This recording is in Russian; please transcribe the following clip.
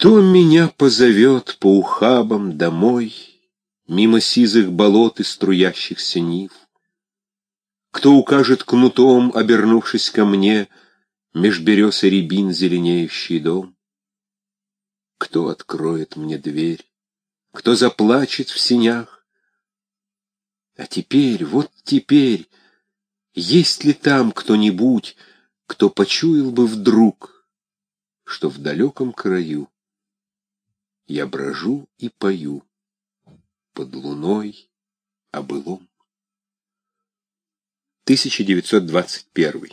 Кто меня позовет по ухабам домой, Мимо сизых болот и струящихся нив? Кто укажет кнутом, обернувшись ко мне, Меж берез и рябин зеленеющий дом? Кто откроет мне дверь? Кто заплачет в синях? А теперь, вот теперь, есть ли там кто-нибудь, Кто почуял бы вдруг, что в далеком краю Я брожу и пою под луной о былом? 1921